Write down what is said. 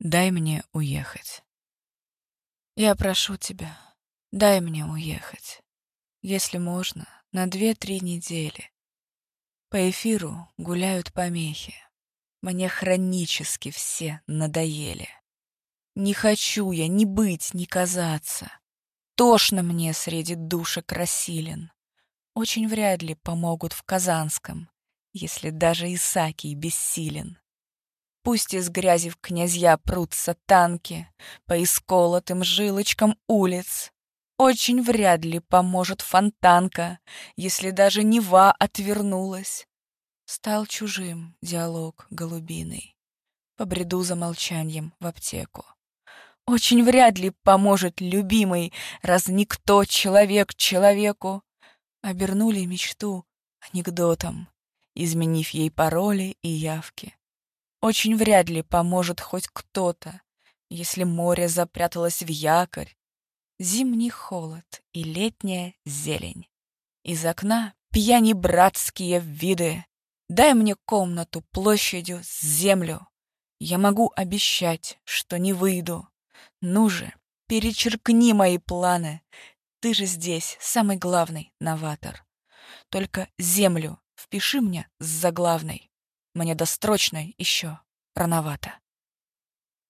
Дай мне уехать. Я прошу тебя, дай мне уехать. Если можно, на две-три недели. По эфиру гуляют помехи. Мне хронически все надоели. Не хочу я ни быть, ни казаться. Тошно мне среди душек расилен. Очень вряд ли помогут в Казанском, если даже Исакий бессилен. Пусть из грязи в князья прутся танки По исколотым жилочкам улиц. Очень вряд ли поможет фонтанка, Если даже Нева отвернулась. Стал чужим диалог голубиный. Побреду за молчанием в аптеку. Очень вряд ли поможет любимый, Раз никто человек человеку. Обернули мечту анекдотом, Изменив ей пароли и явки. Очень вряд ли поможет хоть кто-то, Если море запряталось в якорь. Зимний холод и летняя зелень. Из окна пьяни братские виды. Дай мне комнату площадью землю. Я могу обещать, что не выйду. Ну же, перечеркни мои планы. Ты же здесь самый главный новатор. Только землю впиши мне с заглавной. Мне до строчной еще рановато.